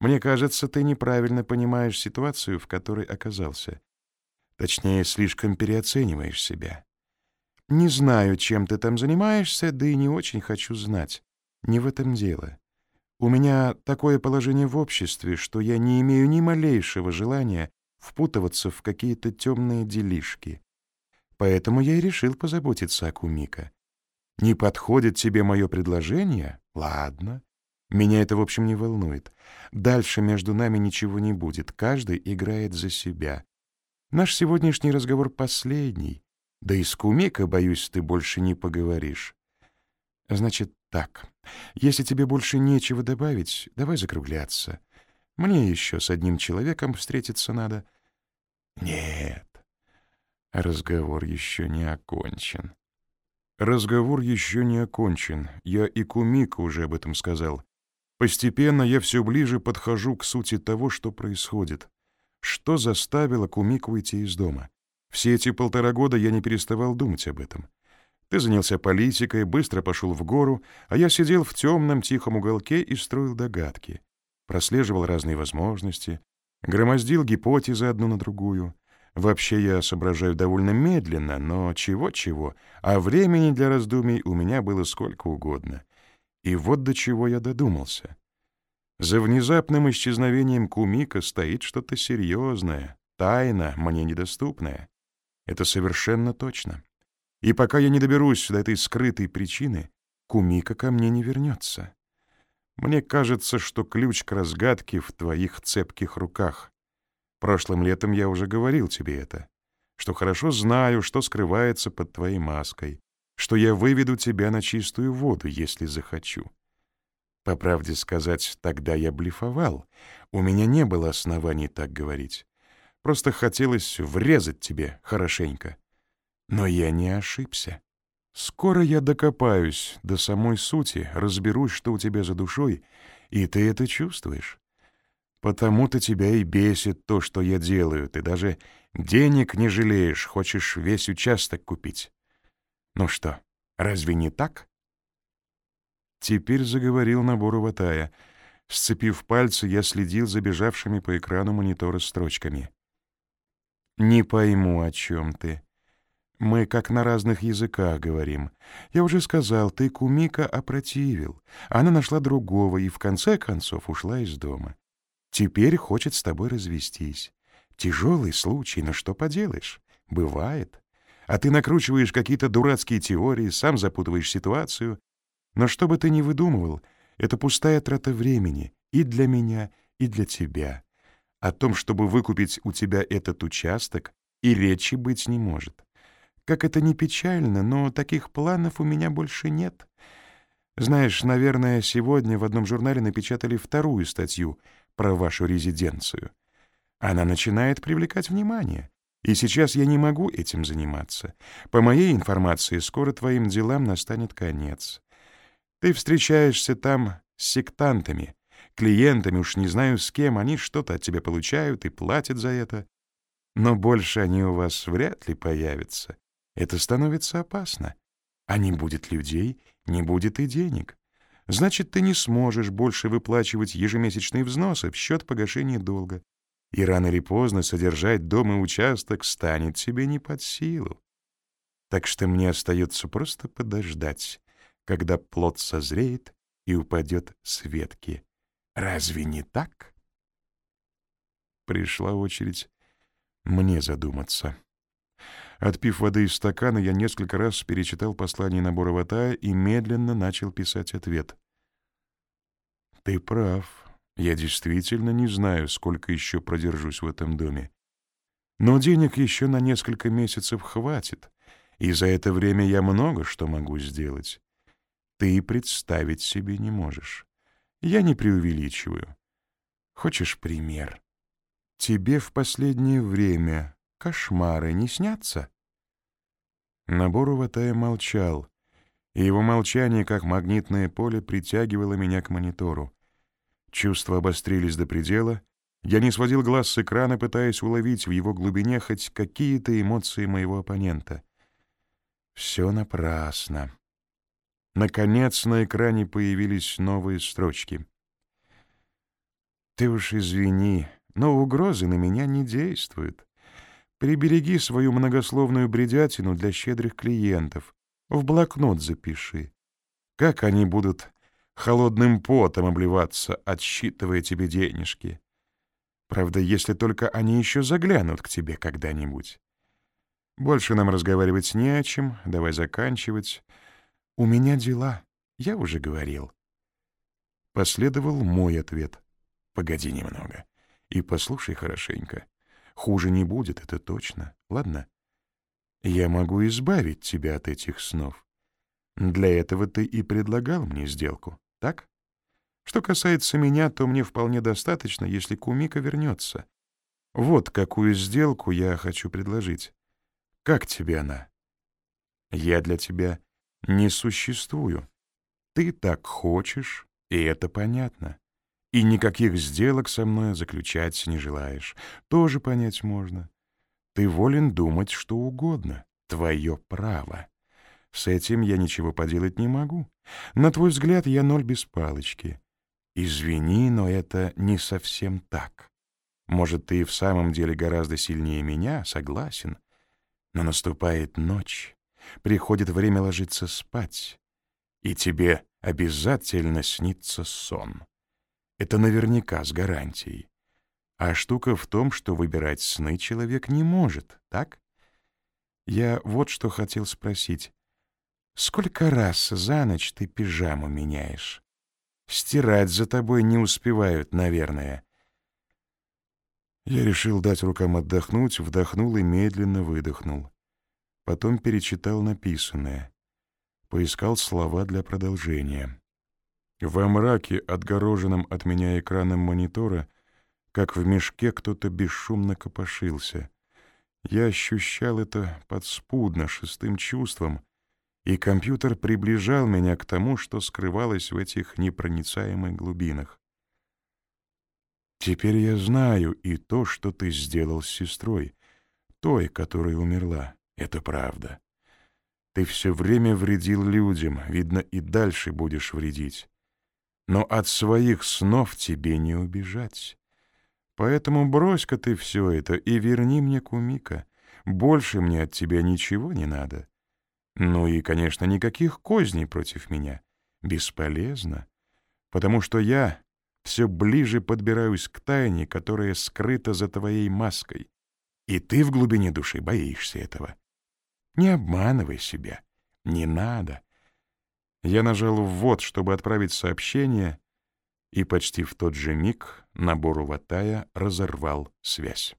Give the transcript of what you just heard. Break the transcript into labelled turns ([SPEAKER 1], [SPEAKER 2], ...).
[SPEAKER 1] Мне кажется, ты неправильно понимаешь ситуацию, в которой оказался. Точнее, слишком переоцениваешь себя. Не знаю, чем ты там занимаешься, да и не очень хочу знать. Не в этом дело. У меня такое положение в обществе, что я не имею ни малейшего желания впутываться в какие-то темные делишки. Поэтому я и решил позаботиться о Кумика. Не подходит тебе мое предложение? Ладно. Меня это, в общем, не волнует. Дальше между нами ничего не будет. Каждый играет за себя. Наш сегодняшний разговор последний. Да и с Кумика, боюсь, ты больше не поговоришь. Значит так, если тебе больше нечего добавить, давай закругляться. Мне еще с одним человеком встретиться надо. Нет, разговор еще не окончен. Разговор еще не окончен. Я и Кумика уже об этом сказал. Постепенно я все ближе подхожу к сути того, что происходит. Что заставило Кумику уйти из дома? Все эти полтора года я не переставал думать об этом. Ты занялся политикой, быстро пошел в гору, а я сидел в темном тихом уголке и строил догадки. Прослеживал разные возможности, громоздил гипотезы одну на другую. Вообще я соображаю довольно медленно, но чего-чего, а времени для раздумий у меня было сколько угодно. И вот до чего я додумался. За внезапным исчезновением Кумика стоит что-то серьезное, тайна, мне недоступная. Это совершенно точно. И пока я не доберусь до этой скрытой причины, Кумика ко мне не вернется. Мне кажется, что ключ к разгадке в твоих цепких руках. Прошлым летом я уже говорил тебе это, что хорошо знаю, что скрывается под твоей маской, что я выведу тебя на чистую воду, если захочу. По правде сказать, тогда я блефовал. У меня не было оснований так говорить. Просто хотелось врезать тебе хорошенько. Но я не ошибся. Скоро я докопаюсь до самой сути, разберусь, что у тебя за душой, и ты это чувствуешь. Потому-то тебя и бесит то, что я делаю. Ты даже денег не жалеешь, хочешь весь участок купить. Ну что, разве не так? Теперь заговорил набор Ватая. Сцепив пальцы, я следил за бежавшими по экрану монитора строчками. «Не пойму, о чем ты. Мы как на разных языках говорим. Я уже сказал, ты Кумика опротивил. Она нашла другого и в конце концов ушла из дома. Теперь хочет с тобой развестись. Тяжелый случай, но что поделаешь? Бывает. А ты накручиваешь какие-то дурацкие теории, сам запутываешь ситуацию. Но что бы ты ни выдумывал, это пустая трата времени и для меня, и для тебя. О том, чтобы выкупить у тебя этот участок, и речи быть не может. Как это ни печально, но таких планов у меня больше нет. Знаешь, наверное, сегодня в одном журнале напечатали вторую статью про вашу резиденцию. Она начинает привлекать внимание. И сейчас я не могу этим заниматься. По моей информации, скоро твоим делам настанет конец. Ты встречаешься там с сектантами, клиентами, уж не знаю с кем, они что-то от тебя получают и платят за это. Но больше они у вас вряд ли появятся. Это становится опасно. А не будет людей, не будет и денег. Значит, ты не сможешь больше выплачивать ежемесячные взносы в счет погашения долга и рано или поздно содержать дом и участок станет тебе не под силу. Так что мне остается просто подождать, когда плод созреет и упадет с ветки. Разве не так? Пришла очередь мне задуматься. Отпив воды из стакана, я несколько раз перечитал послание набора Ватая и медленно начал писать ответ. «Ты прав. Я действительно не знаю, сколько еще продержусь в этом доме. Но денег еще на несколько месяцев хватит, и за это время я много что могу сделать. Ты представить себе не можешь. Я не преувеличиваю. Хочешь пример? Тебе в последнее время кошмары не снятся?» Набор Ватая молчал, и его молчание, как магнитное поле, притягивало меня к монитору. Чувства обострились до предела. Я не сводил глаз с экрана, пытаясь уловить в его глубине хоть какие-то эмоции моего оппонента. Все напрасно. Наконец на экране появились новые строчки. Ты уж извини, но угрозы на меня не действуют. Прибереги свою многословную бредятину для щедрых клиентов. В блокнот запиши. Как они будут холодным потом обливаться, отсчитывая тебе денежки. Правда, если только они еще заглянут к тебе когда-нибудь. Больше нам разговаривать не о чем, давай заканчивать. У меня дела, я уже говорил. Последовал мой ответ. Погоди немного и послушай хорошенько. Хуже не будет, это точно. Ладно? Я могу избавить тебя от этих снов. Для этого ты и предлагал мне сделку, так? Что касается меня, то мне вполне достаточно, если Кумика вернется. Вот какую сделку я хочу предложить. Как тебе она? Я для тебя не существую. Ты так хочешь, и это понятно. И никаких сделок со мной заключать не желаешь. Тоже понять можно. Ты волен думать что угодно. Твое право. С этим я ничего поделать не могу. На твой взгляд, я ноль без палочки. Извини, но это не совсем так. Может, ты в самом деле гораздо сильнее меня, согласен. Но наступает ночь, приходит время ложиться спать, и тебе обязательно снится сон. Это наверняка с гарантией. А штука в том, что выбирать сны человек не может, так? Я вот что хотел спросить. Сколько раз за ночь ты пижаму меняешь? Стирать за тобой не успевают, наверное. Я решил дать рукам отдохнуть, вдохнул и медленно выдохнул. Потом перечитал написанное. Поискал слова для продолжения. Во мраке, отгороженном от меня экраном монитора, как в мешке кто-то бесшумно копошился. Я ощущал это подспудно, шестым чувством, и компьютер приближал меня к тому, что скрывалось в этих непроницаемых глубинах. Теперь я знаю и то, что ты сделал с сестрой, той, которая умерла. Это правда. Ты все время вредил людям, видно, и дальше будешь вредить но от своих снов тебе не убежать. Поэтому брось-ка ты все это и верни мне Кумика. Больше мне от тебя ничего не надо. Ну и, конечно, никаких козней против меня. Бесполезно, потому что я все ближе подбираюсь к тайне, которая скрыта за твоей маской. И ты в глубине души боишься этого. Не обманывай себя. Не надо. Я нажал «ввод», чтобы отправить сообщение, и почти в тот же миг набор Ватая разорвал связь.